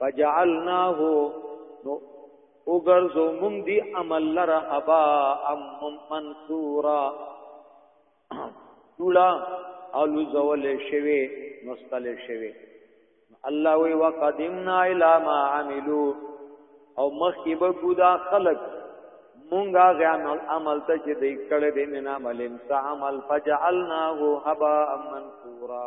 فجعلناه نو وګرځو مونږ دی عمل لره ابا ام منصورا نولا الو زول شوی مستل شوی الله وی وقدمنا الى ما عملوا او مخکې به ګدا خلق مونږه غیان عمل ته چې دې کړه دې نه عمل انسان عمل فجعلناه هبا منصورا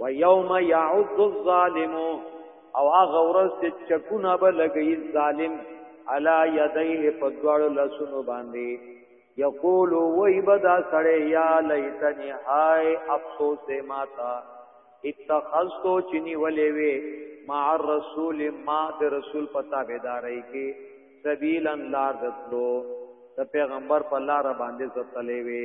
و یوم یعض الظالم او هغه ورځ چې چکونه به لګي ظالم علا یدیه په دواړو لاسونو باندې یقول وای بدا سړی یا لیتنی های افسوس ماتا اتخذتو چنی ولې وی مع الرسول ما د رسول پتا بيدارای کې سبیلن لار دتلو د پیغمبر په لار باندې زتلې وی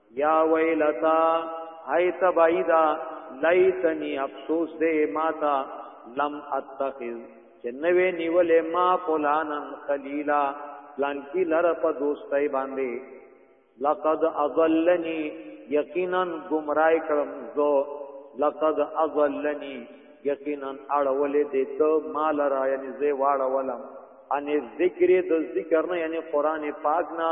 یا ویلتا های تبایدا لیتنی افسوس دې ماتا لم اتخذ چې نوې نیولې ما فلانن خلیلا پلان کی لر په دوستۍ باندې لقد اضلنی یقینا گمراه کړم زو لقد اضلنی یقینا اړولې دې ته مال را یعنی زه واړولم ان ذکر د ذکر نه یعنی قران پاک نه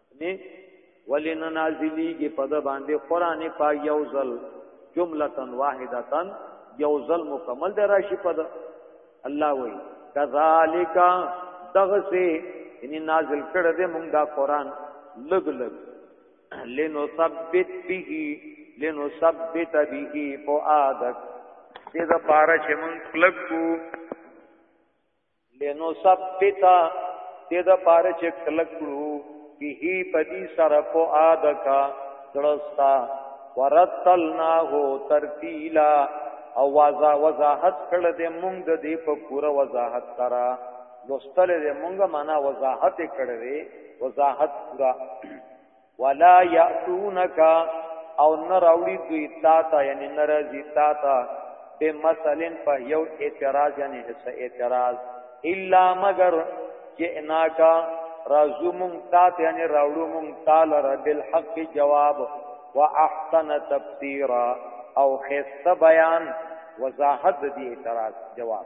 نه ولن نازلیږي په د باندې قران پاک یو ځل جملتن واحدتن یو ځل مکمل دی راشي په د الله وی کذالک دغه سي یعنی نازل کړه دې مونږ دا قران لګ لګ لنو ثبت به لنو ثبت به فؤادک دې دا پارا چې مونږ کلکو لنو ثبتا دې د پاره چې کلک کړو به پدی سره په ادکا زړستا ورتلناه ترتیلا او وازا وضاحت کړ دې مونږ د دې په پوره وضاحت سره لوستل دې مونږه معنا وضاحت کړې وضاحت پورا ولا یاتونک او نه راوړي دوی تا ته یعنی نه راځي تا ته به مثلا په یو اعتراض یعنی هیڅ اعتراض الا مگر جئناکا رازو مونږ تا ته یعنی راوړو مونږ تعالی رب الحق جواب واحسن تفسیرا او خسته بیان وضاحت دی اعتراض جواب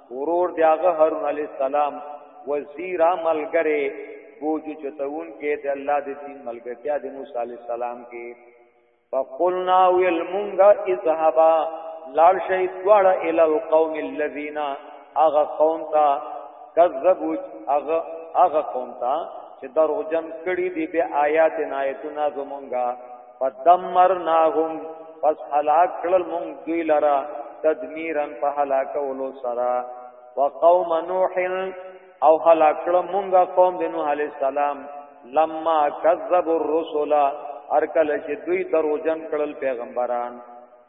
ورور دی هغه هارون علی السلام وزیر ملګری بوج چتون کې د الله د دین ملګرتیا د موسی علی السلام کې فقلنا ویل مونږه اذهبا لال شي دواړه ال القوم الذين اغه قوم تا کذبوا اغه اغه قوم تا چې دروغجن کړي دي به آیات نایتونه زمونږه فدمرناهم پس هلاک کړل مونږ دوی لرا تدمیرا په هلاکولو سره وقوم نوح او هلاک کړل مونږ قوم د نوح علی السلام لما کذب الرسل ارکل چې دوی دروژن کړل پیغمبران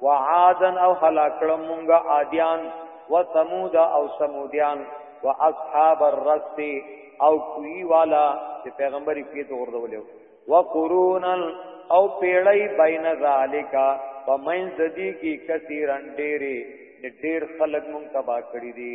وعادن او هلاک کړم مونږه عادیان وثمود او ثمودیان واصحاب الرس او کوی والا چې پیغمبر یې پیته وردولې وقرون او پیړی بین ذالک پمن زدی کی کثیرن ډېری ډېر خلک مونږ تبا کړی دي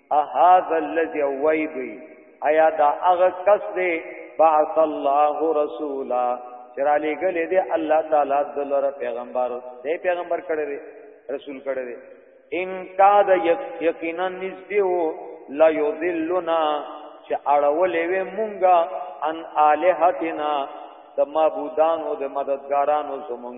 اهذا الذي ويبي ایا دا هغه کس دی بعث الله رسولا چې را لېږلې دی الله تعالی دلر پیغمبر دی پیغمبر کړی دی رسول کړی دی ان کاد یقینا نسبه لا یذلنا چې اړولې وې مونږه ان الہتنا د معبودانو د مددګارانو زمونږ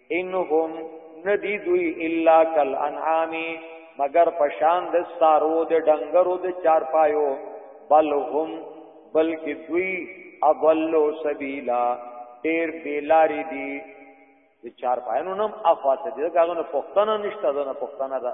انهم ندی دوی الا کل انعامی مگر پشان د سارو د ډنګرو د چارپایو بل هم بلکې دوی اضلوا سبیلا ډیر بیلاری دی د چارپایانو نم افاته دي داغه نه پښتنه نشته دنه پښتنه ده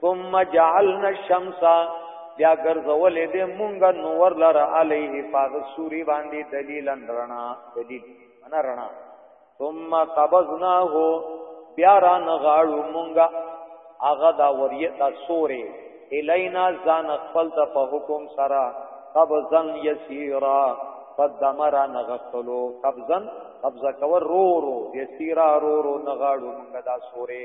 ثم جعلنا الشمس بیا ګرځولې دې مونږه نور لر علیه فاغ سوري باندې دلیل رڼا دلیل انا رڼا ثم قبضناه بیا را نغاړو مونږه هغه دا وریه دا سوري الینا ځان خپل ته په حکم سره قبضن یسیرا قدمر نغختلو قبضن قبضه کور رو رو یسیرا رو رو نغاړو مونږه دا سوري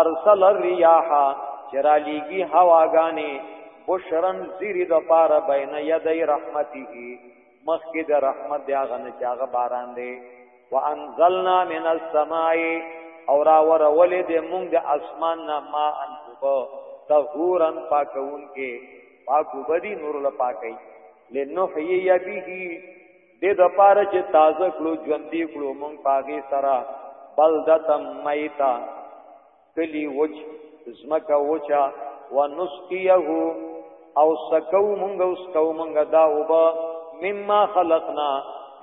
ارسل الرياح چرالیږي هواګانې بشرن زیری د پاره بین یدی رحمته مخکې د رحمت دی هغه نه چې هغه باران دی وانزلنا من السماء اور اور ولې دې مونږ د اسمان نه ما ان کو طهورن پاکون کې پاکو بدی نور له پاکي لنحیی به دې د پاره چې تازه کړو ژوندې کړو مونږ پاګې سره بلدتم میتا کلی وچ زمکا وچا ونسقیه او سکو مونږ او سکو مونږ دا وبا مما خلقنا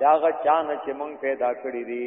داغه چانه چې مونږ پیدا کړی دي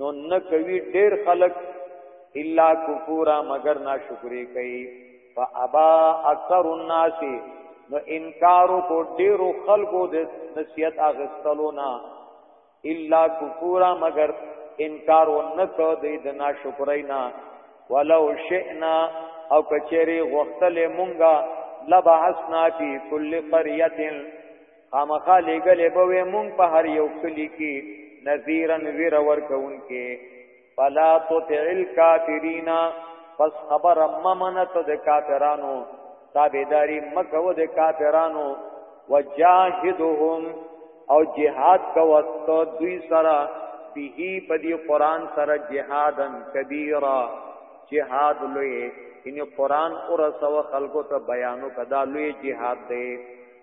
نو نه کوي ډیر خلق الا کفورا مگر ناشکری کوي فابا اکثر الناس نو انکار کو ډیر خلقو د نصیحت اغستلو نه الا کفورا مگر انکار ونکو د دې ناشکرۍ نه ولو شئنا او کچری غختل مونږه لبعثنا فی کل قريه خامخا لګلې به وې مونږ په هر یو کلی کې نذیرن ویر ورکون کې فلا تطع الکافرین پس خبر ممنت د کافرانو تابعداري مکو د کافرانو وجاهدهم او جهاد کوت دوی سره به په دې قران سره جهادن کبیره جهاد لوی ان قران اور سو خلقو ته بیانو کدا لوی جهاد دی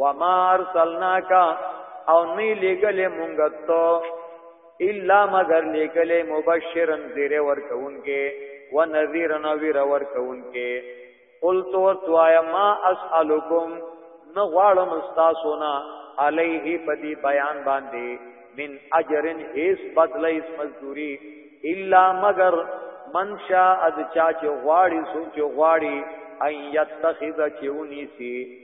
وما ارسلناک او نه لګلې مونږ ته الا مگر لګلې مبشرن زیر ورکونکې ونذیرن ویر ورکونکې قلت وتوایا ما اسالکم نه غواړم تاسو نه علیه پدی بیان باندې من اجرن هیڅ بدله هیڅ مزدوری الا مگر من شاء اد چا چې غواړي سو چې غواړي اي يتخذ چې ونيسي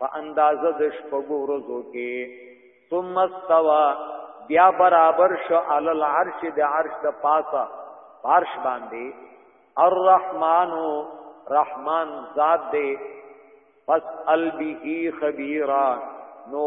په اندازه د شپږو ورځو کې ثم استوى بیا برابر شو عل العرش د عرش د پاسه عرش باندې الرحمن رحمان ذات دې پس البه خبيرا نو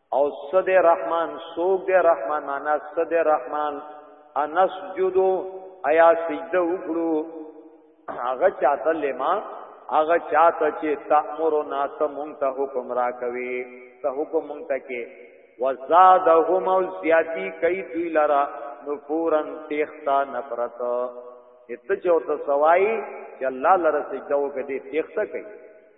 او صد رحمان سوګ دې رحمان معنا صد رحمان انسجدو ایا سجده وکړو هغه چاته لما هغه چاته چې تامرنا ته مونږ ته حکم را کوي ته حکم مونږ ته کې وزادهم او زیاتی کوي دوی لرا نفورن تیختا نفرت ات چوت سوای چې الله لره سجده وکړي تیختا کوي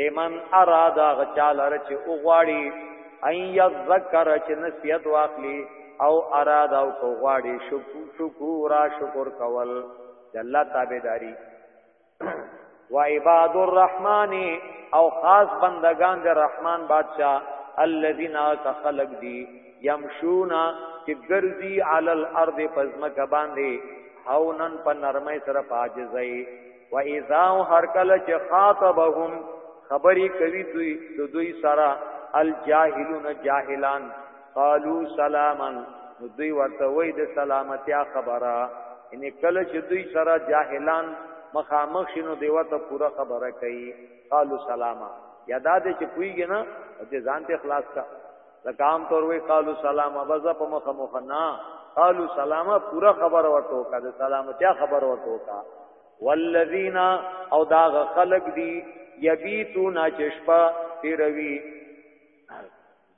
لمن ارادا غچالر چې اوغواړي ان یذکر چې نصیحت واخلي او ارادا او کو غواړي شکر شکر شکر کول د الله تابعداري و عباد الرحمن او خاص بندگان د رحمان بادشاہ الذين تخلق دي يمشونا چې ګرځي علل ارض پزمک باندې هاونن په نرمۍ سره پاجزای و اذا هر کله چې خاطبهم خبرې کوي دوی د دوی سره الجاهلون جاهلان قالو سلاما دوی ورته وای د سلامتیا خبره ان کله چې دوی سره جاهلان مخامخ شنو دیو ته پوره خبره کوي قالو سلاما یادا دې چې کویږي نه دې ځان ته خلاص کا لکه عام طور وی قالو سلام ابزا په مخه مخه نه قالو سلام پورا خبر ورته وکا د سلامتیا خبر ورته وکا والذین او دا خلق دی یبیتون چشپا تیروی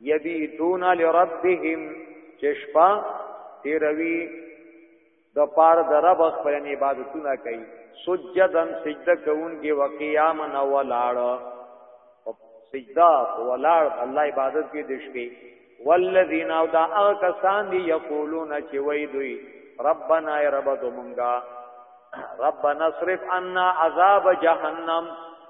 یبیتون لربهم چشپا تیروی د پار د رب خپل عبادتونه کوي سجدن سجده کوونکی وقیاما ولاړ سجده ولاړ الله عبادت کې د شپې والذین او دا هغه کسان دی یقولون چې وای دوی ربنا یا رب دومنګا ربنا صرف عنا عذاب جهنم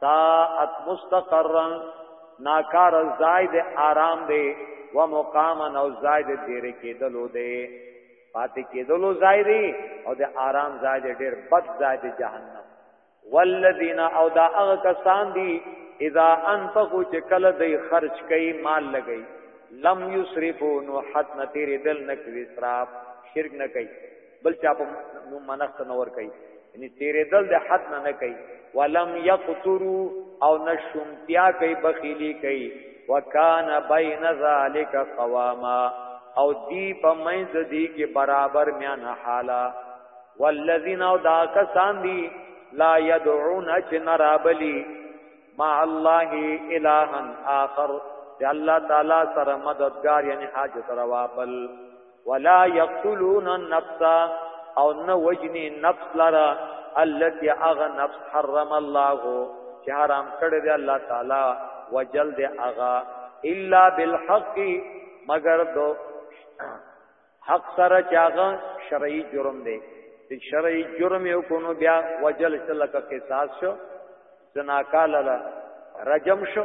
ساعت مستقرا ناکار زائد آرام دی و مقاما او زائد دیر کېدلو دی پاتې کېدلو زائد او د آرام زائد ډیر بد زائد جهنم والذین او دا هغه کسان دي اذا انفقوا چې کله دوی خرج کوي مال لګي لم یسرفو نو حد نتیر دل نکوي اسراف شرک نه کوي بل چا په نو منښت نه ور کوي یعنی تیرې دل د حد نه نه کوي ولم یقترو او نشمتیا کوي بخیلی کوي وکان بین ذالک قواما او دی په منځ دی کې برابر میان حالا والذین او دا کسان دی لا یدعون چې نرابلی مع الله الہن آخر دی اللہ تعالی سره مددگار یعنی حاجت روا بل ولا یقتلون النفس او نه وجنی نفس لرا التي اغه نفس حرم الله چې حرام کړی دی الله تعالی وجل دی اغا الا بالحق مگر دو حق سره چاغه شرعي جرم دی چې شرعي جرم یو کو نو بیا وجل سلک قصاص شو زناکال لا رجم شو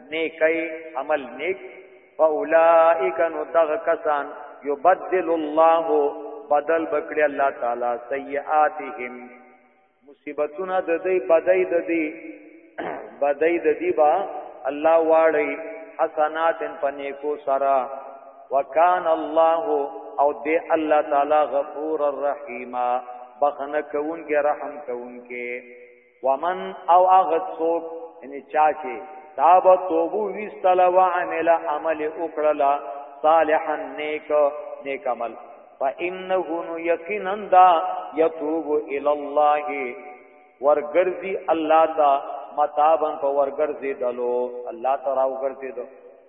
نیکي عمل نیک فاولائک نو دغه کسان یبدل الله بدل بکړي الله تعالی سیئاتهم مصیبتونه د دې بدای د دې بدای د دې با الله واړی حسنات پنیکو سرا وکان الله او دې الله تعالی غفور الرحیم بخنه کون کې رحم کون کې ومن او هغه څوک یعنی چا چې تاب توبو ویستل و عمل عمل وکړلا صالحا نیک نیک عمل فانه یقینا دا یتوب الی الله ورګرځي الله تا متابن په ورګرځي دلو الله تعالی ورګرځي دلو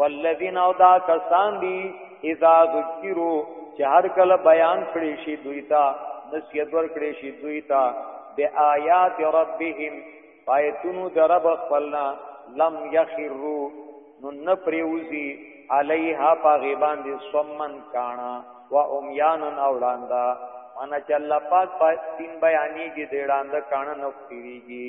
والذین او دا کسان دی اذا ذکرو چې هر کله بیان کړي شي دوی ته نصیحت ور کړي شي دوی ته بی آیات ربهم پایتونو درب خپلنا لم یخرو نو نه پریوزی علیها پاغی باندې سمن کانا و امیانن اولاندہ مانا چې الله پاک په دین بیانېږي د وړاندې کانه نو پیریږي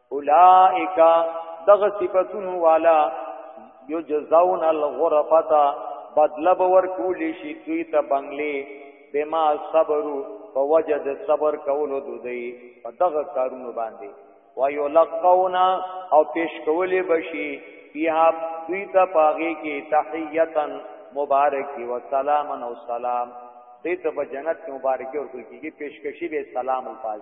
اولائک دغه صفاتونو والا یجزون الغرفتا بدل باور کولی شي دوی ته بنگلي بما صبرو فوجد صبر کولو دوی په دغه کارونو باندې ويلقونا او پیش کولی بشي فيها دوی ته پاغي کې تحیتا مبارکی و سلاما او سلام دې ته په جنت مبارکي ورکړي کیږي پیشکشي به سلام الفاظ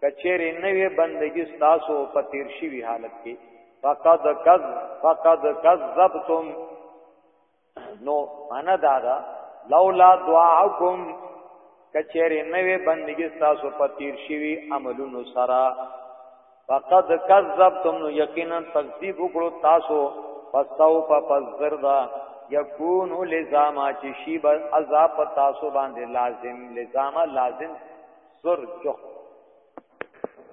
کچېرې نوې بندگی ستاسو په تیر شوی حالت کې فقد کذ فقد کذبتم نو انا دادا لولا دعاءکم کچېرې نوې بندگی ستاسو په تیر شوی عملونو سره فقد کذبتم نو یقینا تکذیب وکړو تاسو فسوف فزردا یکون لزاما چې شی به عذاب په تاسو باندې لازم لزاما لازم سر جخ